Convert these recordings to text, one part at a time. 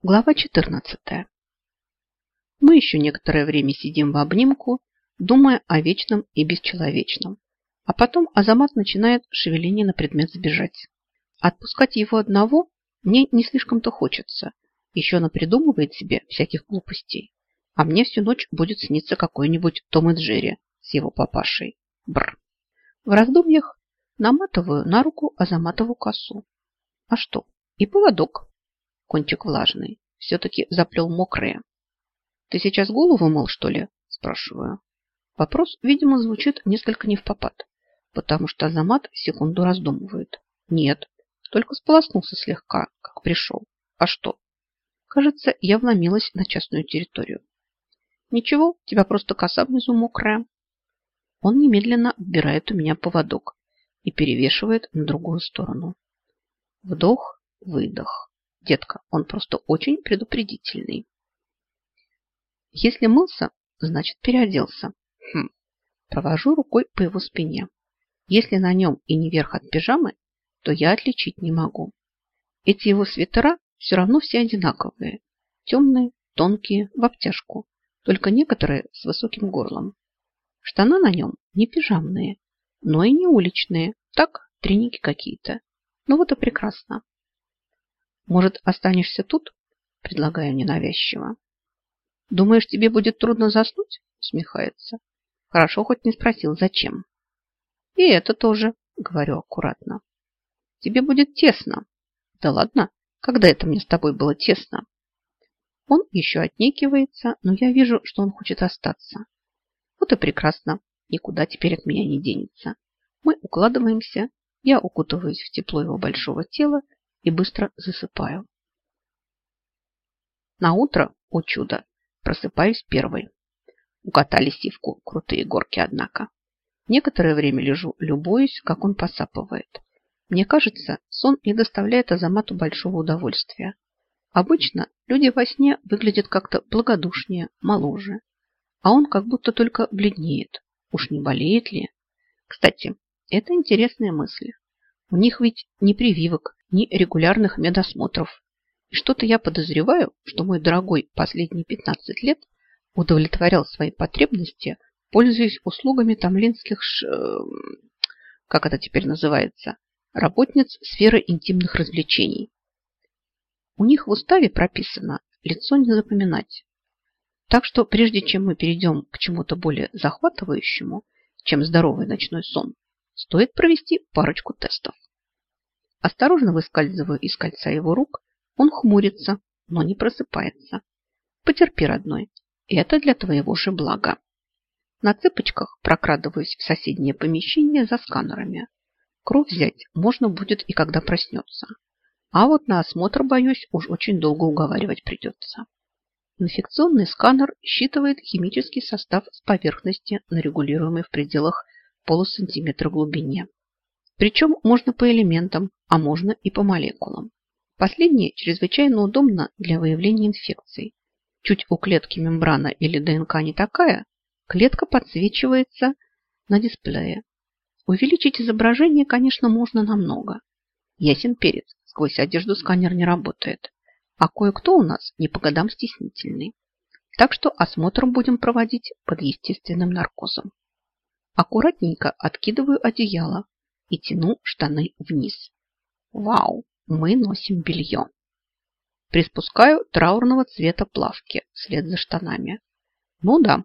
Глава 14. Мы еще некоторое время сидим в обнимку, думая о вечном и бесчеловечном. А потом Азамат начинает шевеление на предмет сбежать. Отпускать его одного мне не слишком-то хочется. Еще она придумывает себе всяких глупостей. А мне всю ночь будет сниться какой-нибудь Том и Джерри с его папашей. Бр. В раздумьях наматываю на руку Азаматову косу. А что? И поводок кончик влажный. Все-таки заплел мокрые. Ты сейчас голову мыл, что ли? Спрашиваю. Вопрос, видимо, звучит несколько не в попад, потому что Азамат секунду раздумывает. Нет, только сполоснулся слегка, как пришел. А что? Кажется, я вломилась на частную территорию. Ничего, тебя просто коса внизу мокрая. Он немедленно убирает у меня поводок и перевешивает на другую сторону. Вдох, выдох. Детка, он просто очень предупредительный. Если мылся, значит переоделся. Хм. Провожу рукой по его спине. Если на нем и не верх от пижамы, то я отличить не могу. Эти его свитера все равно все одинаковые. Темные, тонкие, в обтяжку. Только некоторые с высоким горлом. Штаны на нем не пижамные, но и не уличные. Так, треники какие-то. Ну вот и прекрасно. Может, останешься тут? Предлагаю ненавязчиво. Думаешь, тебе будет трудно заснуть? Усмехается. Хорошо, хоть не спросил, зачем. И это тоже, говорю аккуратно. Тебе будет тесно. Да ладно, когда это мне с тобой было тесно? Он еще отнекивается, но я вижу, что он хочет остаться. Вот и прекрасно. Никуда теперь от меня не денется. Мы укладываемся, я укутываюсь в тепло его большого тела и быстро засыпаю. На утро, о чудо, просыпаюсь первой. Укатали сивку крутые горки, однако. Некоторое время лежу, любуюсь, как он посапывает. Мне кажется, сон не доставляет Азамату большого удовольствия. Обычно люди во сне выглядят как-то благодушнее, моложе. А он как будто только бледнеет. Уж не болеет ли? Кстати, это интересная мысль. У них ведь ни прививок, ни регулярных медосмотров. И что-то я подозреваю, что мой дорогой последние 15 лет удовлетворял свои потребности, пользуясь услугами тамлинских, ш... как это теперь называется, работниц сферы интимных развлечений. У них в уставе прописано лицо не запоминать. Так что прежде чем мы перейдем к чему-то более захватывающему, чем здоровый ночной сон, стоит провести парочку тестов. Осторожно выскальзываю из кольца его рук. Он хмурится, но не просыпается. Потерпи, родной. Это для твоего же блага. На цыпочках прокрадываюсь в соседнее помещение за сканерами. Кровь взять можно будет и когда проснется. А вот на осмотр, боюсь, уж очень долго уговаривать придется. Инфекционный сканер считывает химический состав с поверхности на регулируемой в пределах полусантиметра глубине. Причем можно по элементам, а можно и по молекулам. Последнее чрезвычайно удобно для выявления инфекций. Чуть у клетки мембрана или ДНК не такая, клетка подсвечивается на дисплее. Увеличить изображение, конечно, можно намного. Ясен перец, сквозь одежду сканер не работает. А кое-кто у нас не по годам стеснительный. Так что осмотр будем проводить под естественным наркозом. Аккуратненько откидываю одеяло, и тяну штаны вниз. Вау, мы носим белье. Приспускаю траурного цвета плавки вслед за штанами. Ну да,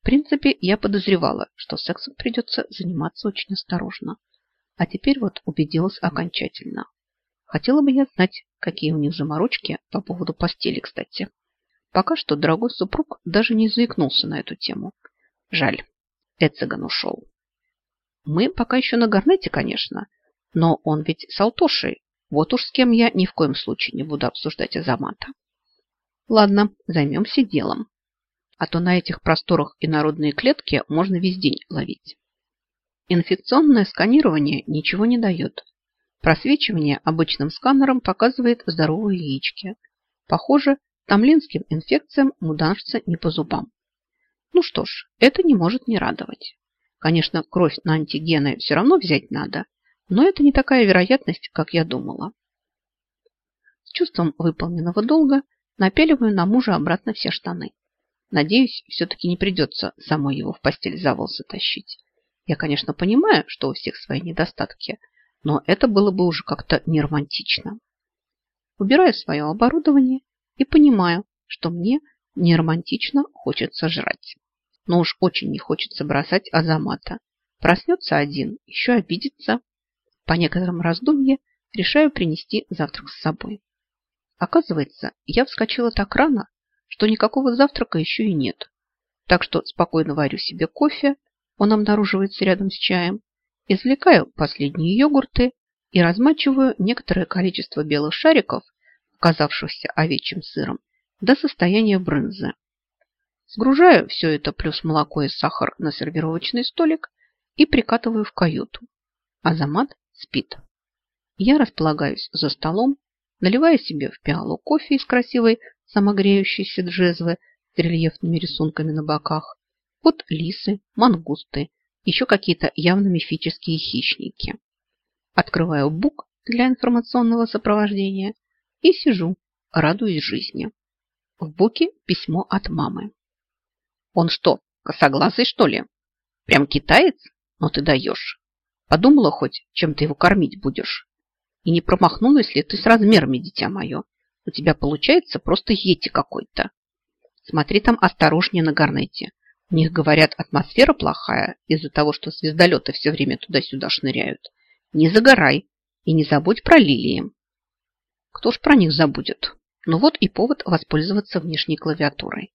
в принципе, я подозревала, что сексом придется заниматься очень осторожно. А теперь вот убедилась окончательно. Хотела бы я знать, какие у них заморочки по поводу постели, кстати. Пока что дорогой супруг даже не заикнулся на эту тему. Жаль, Эцеган ушел. Мы пока еще на Гарнете, конечно, но он ведь с Алтошей. Вот уж с кем я ни в коем случае не буду обсуждать Азамата. Ладно, займемся делом. А то на этих просторах и народные клетки можно весь день ловить. Инфекционное сканирование ничего не дает. Просвечивание обычным сканером показывает здоровые яички. Похоже, тамлинским инфекциям муданжца не по зубам. Ну что ж, это не может не радовать. Конечно, кровь на антигены все равно взять надо, но это не такая вероятность, как я думала. С чувством выполненного долга Напеливаю на мужа обратно все штаны. Надеюсь, все-таки не придется самой его в постель за волосы тащить. Я, конечно, понимаю, что у всех свои недостатки, но это было бы уже как-то не романтично. Убираю свое оборудование и понимаю, что мне не романтично хочется жрать. Но уж очень не хочется бросать Азамата. Проснется один, еще обидится. По некоторым раздумьям решаю принести завтрак с собой. Оказывается, я вскочила так рано, что никакого завтрака еще и нет. Так что спокойно варю себе кофе, он обнаруживается рядом с чаем, извлекаю последние йогурты и размачиваю некоторое количество белых шариков, оказавшихся овечьим сыром, до состояния брынзы. Сгружаю все это плюс молоко и сахар на сервировочный столик и прикатываю в каюту. Азамат спит. Я располагаюсь за столом, наливаю себе в пиалу кофе из красивой самогреющейся джезвы с рельефными рисунками на боках. Вот лисы, мангусты, еще какие-то явно мифические хищники. Открываю бук для информационного сопровождения и сижу, радуясь жизни. В буке письмо от мамы. Он что, косоглазый, что ли? Прям китаец? Ну ты даешь. Подумала хоть, чем ты его кормить будешь? И не промахнулась ли ты с размерами, дитя мое? У тебя получается просто ети какой-то. Смотри там осторожнее на Гарнете. У них, говорят, атмосфера плохая из-за того, что звездолеты все время туда-сюда шныряют. Не загорай и не забудь про лилии. Кто ж про них забудет? Ну вот и повод воспользоваться внешней клавиатурой.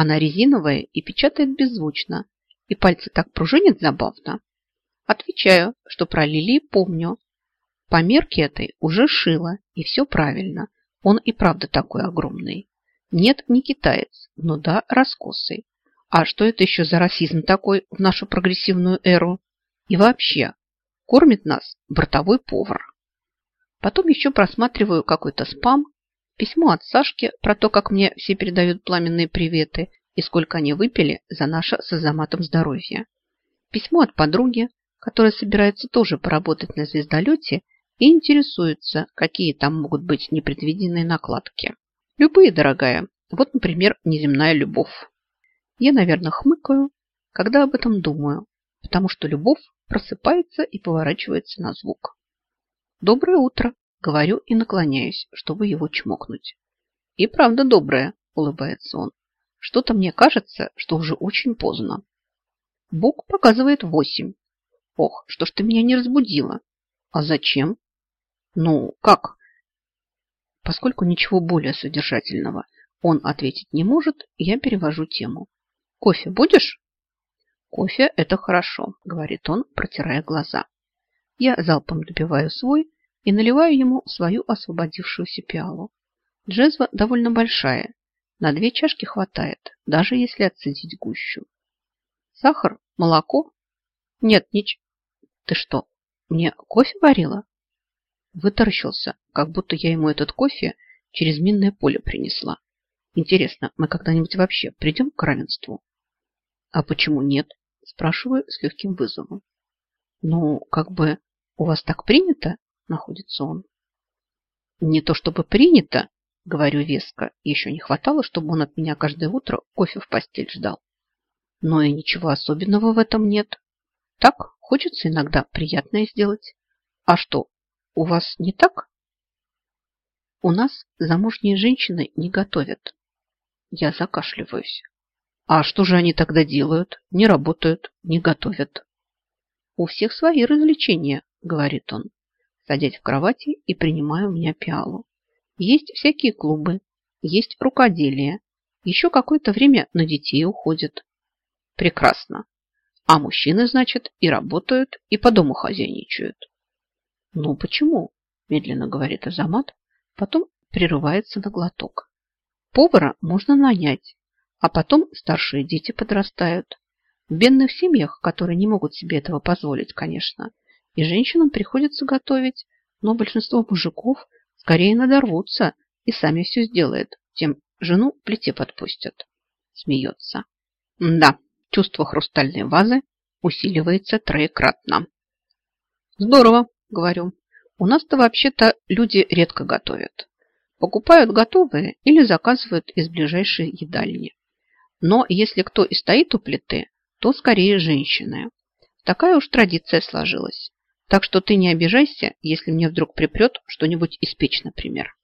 Она резиновая и печатает беззвучно, и пальцы так пружинят забавно. Отвечаю, что про лилии помню. По мерке этой уже шила, и все правильно. Он и правда такой огромный. Нет, не китаец, но да, раскосый. А что это еще за расизм такой в нашу прогрессивную эру? И вообще, кормит нас бортовой повар. Потом еще просматриваю какой-то спам, письмо от Сашки про то, как мне все передают пламенные приветы и сколько они выпили за наше с Азаматом здоровье. Письмо от подруги, которая собирается тоже поработать на звездолете и интересуется, какие там могут быть непредвиденные накладки. Любые, дорогая. Вот, например, неземная любовь. Я, наверное, хмыкаю, когда об этом думаю, потому что любовь просыпается и поворачивается на звук. «Доброе утро», — говорю и наклоняюсь, чтобы его чмокнуть. «И правда доброе», — улыбается он. «Что-то мне кажется, что уже очень поздно». Бог показывает восемь. Ох, что ж ты меня не разбудила? А зачем? Ну, как? Поскольку ничего более содержательного он ответить не может, я перевожу тему. Кофе будешь? Кофе – это хорошо, говорит он, протирая глаза. Я залпом допиваю свой и наливаю ему свою освободившуюся пиалу. Джезва довольно большая, на две чашки хватает, даже если отцедить гущу. Сахар, молоко? Нет, нич... Ты что, мне кофе варила? Вытаращился, как будто я ему этот кофе через минное поле принесла. Интересно, мы когда-нибудь вообще придем к равенству? А почему нет? Спрашиваю с легким вызовом. Ну, как бы у вас так принято, находится он. Не то чтобы принято, говорю веско, еще не хватало, чтобы он от меня каждое утро кофе в постель ждал. Но и ничего особенного в этом нет. Так, хочется иногда приятное сделать. А что, у вас не так? У нас замужние женщины не готовят. Я закашливаюсь. А что же они тогда делают? Не работают, не готовят. У всех свои развлечения, говорит он, садясь в кровати и принимая у меня пиалу. Есть всякие клубы, есть рукоделие. Еще какое-то время на детей уходят. Прекрасно. А мужчины, значит, и работают, и по дому хозяйничают. Ну почему? Медленно говорит Азамат, потом прерывается на глоток. Повара можно нанять, а потом старшие дети подрастают. В бедных семьях, которые не могут себе этого позволить, конечно, и женщинам приходится готовить, но большинство мужиков скорее надорвутся и сами все сделают, тем жену в плите подпустят. Смеется. Да, чувство хрустальной вазы усиливается троекратно. Здорово, говорю. У нас-то вообще-то люди редко готовят. Покупают готовые или заказывают из ближайшей едальни. Но если кто и стоит у плиты, то скорее женщины. Такая уж традиция сложилась. Так что ты не обижайся, если мне вдруг припрет что-нибудь испечь, например.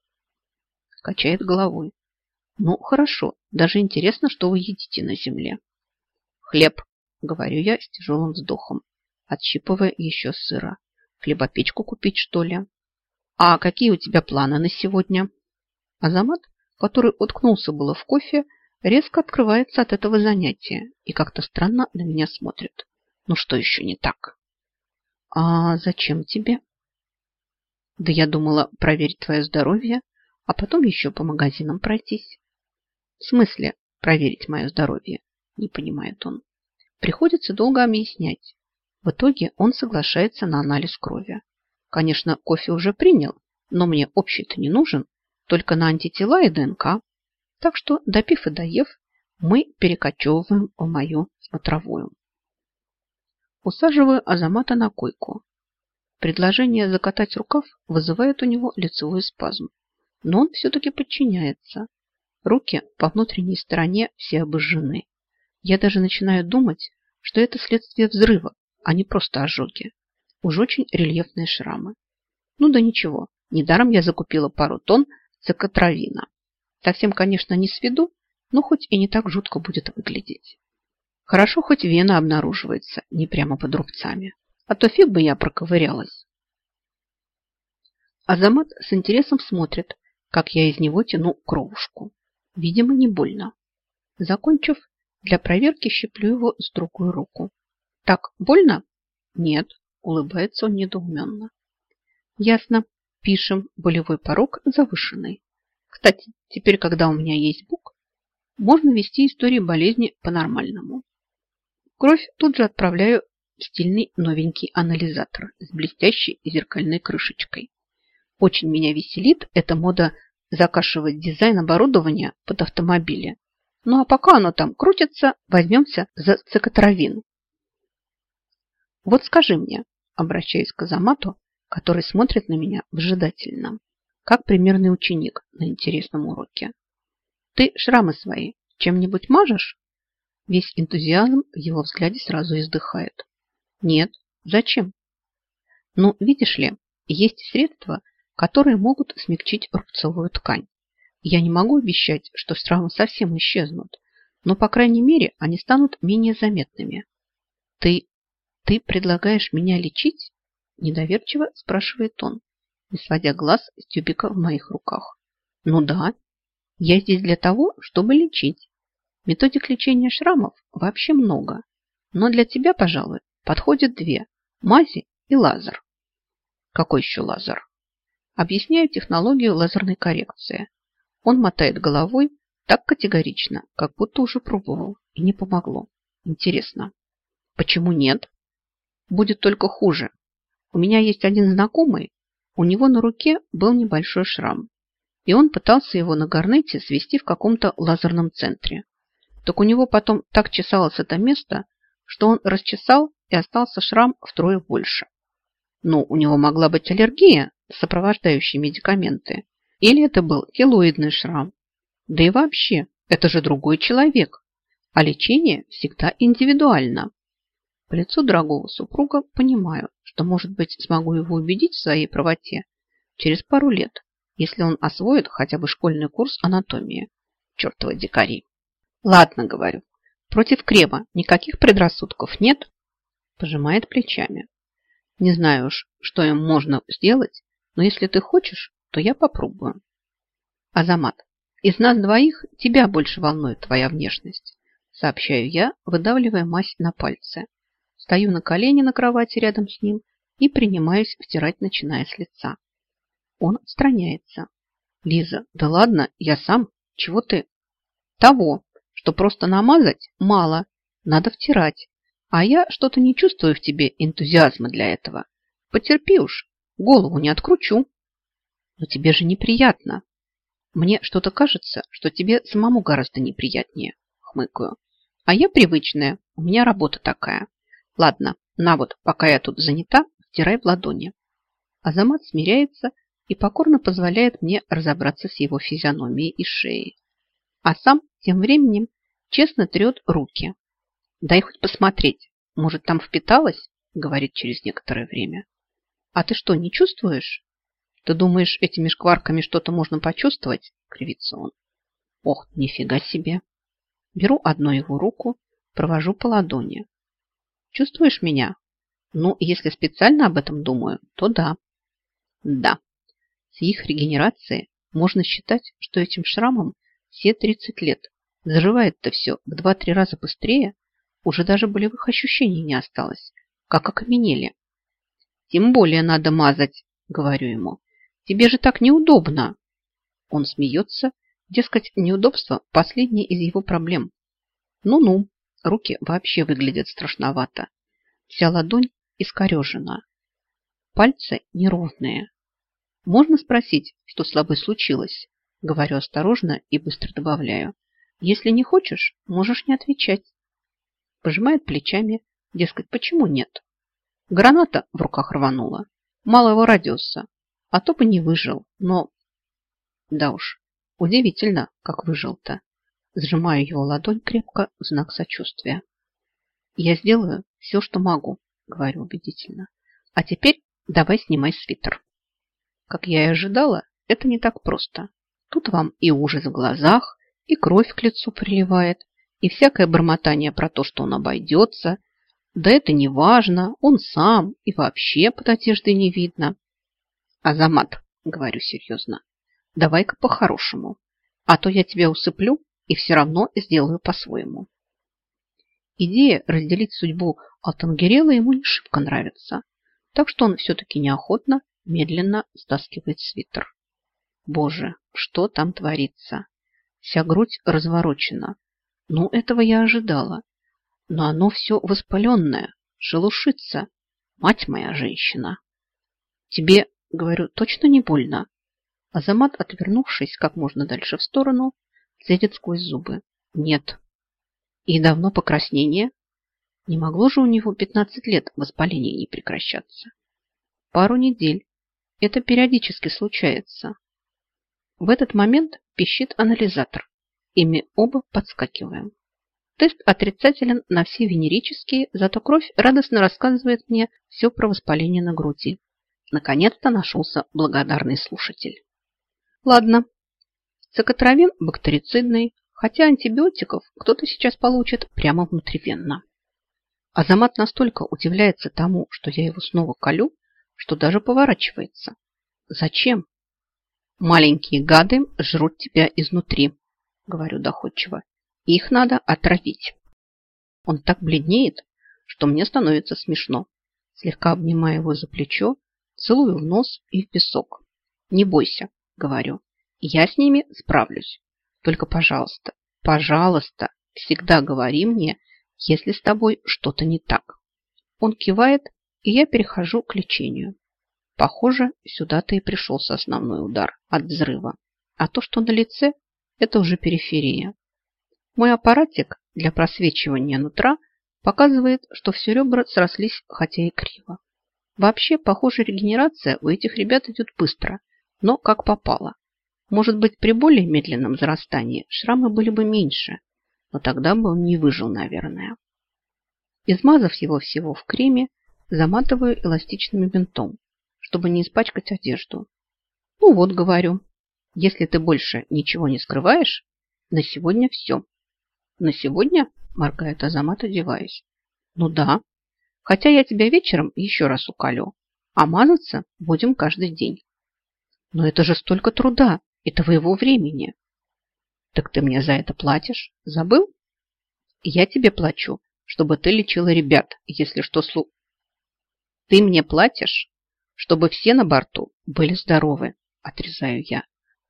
Качает головой. Ну, хорошо. Даже интересно, что вы едите на земле. Хлеб, говорю я с тяжелым вздохом, отщипывая еще сыра. Хлебопечку купить, что ли? А какие у тебя планы на сегодня? Азамат, который уткнулся было в кофе, резко открывается от этого занятия и как-то странно на меня смотрит. Ну что еще не так? А зачем тебе? Да я думала проверить твое здоровье, а потом еще по магазинам пройтись. В смысле проверить мое здоровье? Не понимает он. Приходится долго объяснять. В итоге он соглашается на анализ крови. Конечно, кофе уже принял, но мне общий-то не нужен, только на антитела и ДНК. Так что, допив и доев, мы перекочевываем в мою смотровую. Усаживаю Азамата на койку. Предложение закатать рукав вызывает у него лицевой спазм. Но он все-таки подчиняется. Руки по внутренней стороне все обожжены. Я даже начинаю думать, что это следствие взрыва, а не просто ожоги. Уж очень рельефные шрамы. Ну да ничего, недаром я закупила пару тонн цикотравина. Совсем, конечно, не с виду, но хоть и не так жутко будет выглядеть. Хорошо, хоть вена обнаруживается не прямо под рубцами. А то фиг бы я проковырялась. Азамат с интересом смотрит, как я из него тяну кровушку. Видимо, не больно. Закончив, для проверки щеплю его с другую руку. Так, больно? Нет, улыбается он недоуменно. Ясно. Пишем, болевой порог завышенный. Кстати, теперь, когда у меня есть бук, можно вести историю болезни по-нормальному. Кровь тут же отправляю в стильный новенький анализатор с блестящей зеркальной крышечкой. Очень меня веселит эта мода закашивать дизайн оборудования под автомобили. Ну а пока оно там крутится, возьмемся за цикотравин. Вот скажи мне, обращаясь к Азамату, который смотрит на меня вжидательно, как примерный ученик на интересном уроке. Ты шрамы свои чем-нибудь мажешь? Весь энтузиазм в его взгляде сразу издыхает. Нет. Зачем? Ну, видишь ли, есть средства, которые могут смягчить рубцовую ткань. Я не могу обещать, что шрамы совсем исчезнут, но, по крайней мере, они станут менее заметными. Ты, ты предлагаешь меня лечить? Недоверчиво спрашивает он, не сводя глаз с тюбика в моих руках. Ну да, я здесь для того, чтобы лечить. Методик лечения шрамов вообще много, но для тебя, пожалуй, подходят две – мази и лазер. Какой еще лазер? Объясняю технологию лазерной коррекции. Он мотает головой так категорично, как будто уже пробовал и не помогло. Интересно, почему нет? Будет только хуже, у меня есть один знакомый, у него на руке был небольшой шрам, и он пытался его на гарнете свести в каком-то лазерном центре. Так у него потом так чесалось это место, что он расчесал и остался шрам втрое больше. Ну, у него могла быть аллергия, сопровождающие медикаменты, или это был килоидный шрам. Да и вообще, это же другой человек, а лечение всегда индивидуально. По лицу дорогого супруга понимаю, что, может быть, смогу его убедить в своей правоте через пару лет, если он освоит хотя бы школьный курс анатомии. Чертова дикари. Ладно, говорю. Против крема никаких предрассудков нет? Пожимает плечами. Не знаю уж, что им можно сделать, но если ты хочешь, то я попробую. Азамат, из нас двоих тебя больше волнует твоя внешность, сообщаю я, выдавливая мазь на пальцы. Стою на колени на кровати рядом с ним и принимаюсь втирать, начиная с лица. Он отстраняется. Лиза, да ладно, я сам. Чего ты? Того, что просто намазать мало, надо втирать. А я что-то не чувствую в тебе энтузиазма для этого. Потерпи уж, голову не откручу. Но тебе же неприятно. Мне что-то кажется, что тебе самому гораздо неприятнее, хмыкаю. А я привычная, у меня работа такая. Ладно, на вот, пока я тут занята, втирай в ладони. Азамат смиряется и покорно позволяет мне разобраться с его физиономией и шеей. А сам тем временем честно трет руки. «Дай хоть посмотреть, может, там впиталось?» говорит через некоторое время. «А ты что, не чувствуешь?» «Ты думаешь, этими шкварками что-то можно почувствовать?» кривится он. «Ох, нифига себе!» Беру одну его руку, провожу по ладони. «Чувствуешь меня?» «Ну, если специально об этом думаю, то да». «Да, с их регенерацией можно считать, что этим шрамом все 30 лет. Заживает-то все в 2-3 раза быстрее. Уже даже болевых ощущений не осталось, как окаменели. Тем более надо мазать, говорю ему. Тебе же так неудобно. Он смеется, дескать, неудобство – последнее из его проблем. Ну-ну, руки вообще выглядят страшновато. Вся ладонь искорежена. Пальцы неровные. Можно спросить, что с тобой случилось? Говорю осторожно и быстро добавляю. Если не хочешь, можешь не отвечать. Пожимает плечами, дескать, почему нет? Граната в руках рванула. Малого радиуса. А то бы не выжил, но... Да уж, удивительно, как выжил-то. Сжимаю его ладонь крепко в знак сочувствия. Я сделаю все, что могу, говорю убедительно. А теперь давай снимай свитер. Как я и ожидала, это не так просто. Тут вам и ужас в глазах, и кровь к лицу приливает, и всякое бормотание про то, что он обойдется. Да это не важно, он сам, и вообще под одеждой не видно. Азамат, говорю серьезно, давай-ка по-хорошему, а то я тебя усыплю и все равно сделаю по-своему. Идея разделить судьбу Алтангерела ему не шибко нравится, так что он все-таки неохотно медленно стаскивает свитер. Боже, что там творится? Вся грудь разворочена. Ну, этого я ожидала. Но оно все воспаленное, шелушится. Мать моя женщина. Тебе, говорю, точно не больно? Азамат, отвернувшись как можно дальше в сторону, цедит сквозь зубы. Нет. И давно покраснение? Не могло же у него 15 лет воспаление не прекращаться. Пару недель, это периодически случается. В этот момент пищит анализатор, и мы оба подскакиваем. Тест отрицателен на все венерические, зато кровь радостно рассказывает мне все про воспаление на груди. Наконец-то нашелся благодарный слушатель. Ладно, цикотравин бактерицидный, хотя антибиотиков кто-то сейчас получит прямо внутривенно. Азамат настолько удивляется тому, что я его снова колю, что даже поворачивается. Зачем? Маленькие гады жрут тебя изнутри, говорю доходчиво. Их надо отравить. Он так бледнеет, что мне становится смешно. Слегка обнимаю его за плечо, целую в нос и в песок. Не бойся, говорю. Я с ними справлюсь. Только, пожалуйста, пожалуйста, всегда говори мне, если с тобой что-то не так. Он кивает и я перехожу к лечению. Похоже, сюда-то и пришелся основной удар от взрыва. А то, что на лице, это уже периферия. Мой аппаратик для просвечивания нутра показывает, что все ребра срослись, хотя и криво. Вообще, похоже, регенерация у этих ребят идет быстро, но как попало. Может быть, при более медленном зарастании шрамы были бы меньше, но тогда бы он не выжил, наверное. Измазав его всего в креме, заматываю эластичным бинтом, чтобы не испачкать одежду. Ну вот, говорю, если ты больше ничего не скрываешь, на сегодня все. На сегодня, моргает Азамат, одеваясь. Ну да, хотя я тебя вечером еще раз уколю, а мазаться будем каждый день. Но это же столько труда и твоего времени. Так ты мне за это платишь? Забыл? Я тебе плачу, чтобы ты лечила ребят, если что слу... Ты мне платишь, чтобы все на борту были здоровы, отрезаю я,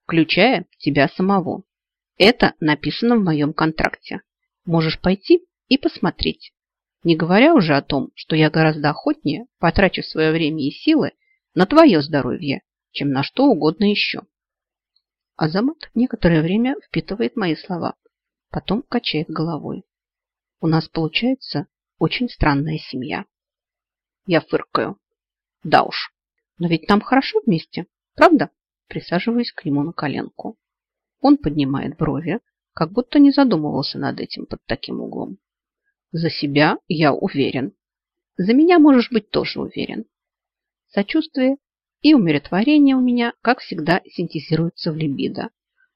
включая тебя самого. Это написано в моем контракте. Можешь пойти и посмотреть. Не говоря уже о том, что я гораздо охотнее потрачу свое время и силы на твое здоровье, чем на что угодно еще. Азамат некоторое время впитывает мои слова, потом качает головой. У нас получается очень странная семья. Я фыркаю. Да уж, но ведь нам хорошо вместе. Правда? Присаживаясь к нему на коленку. Он поднимает брови, как будто не задумывался над этим под таким углом. За себя я уверен. За меня можешь быть тоже уверен. Сочувствие и умиротворение у меня, как всегда, синтезируются в либидо.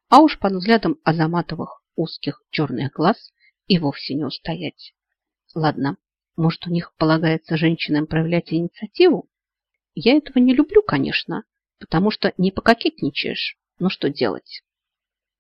А уж под взглядом Азаматовых узких черных глаз и вовсе не устоять. Ладно, может, у них полагается женщинам проявлять инициативу? Я этого не люблю, конечно, потому что не пококетничаешь. Ну что делать?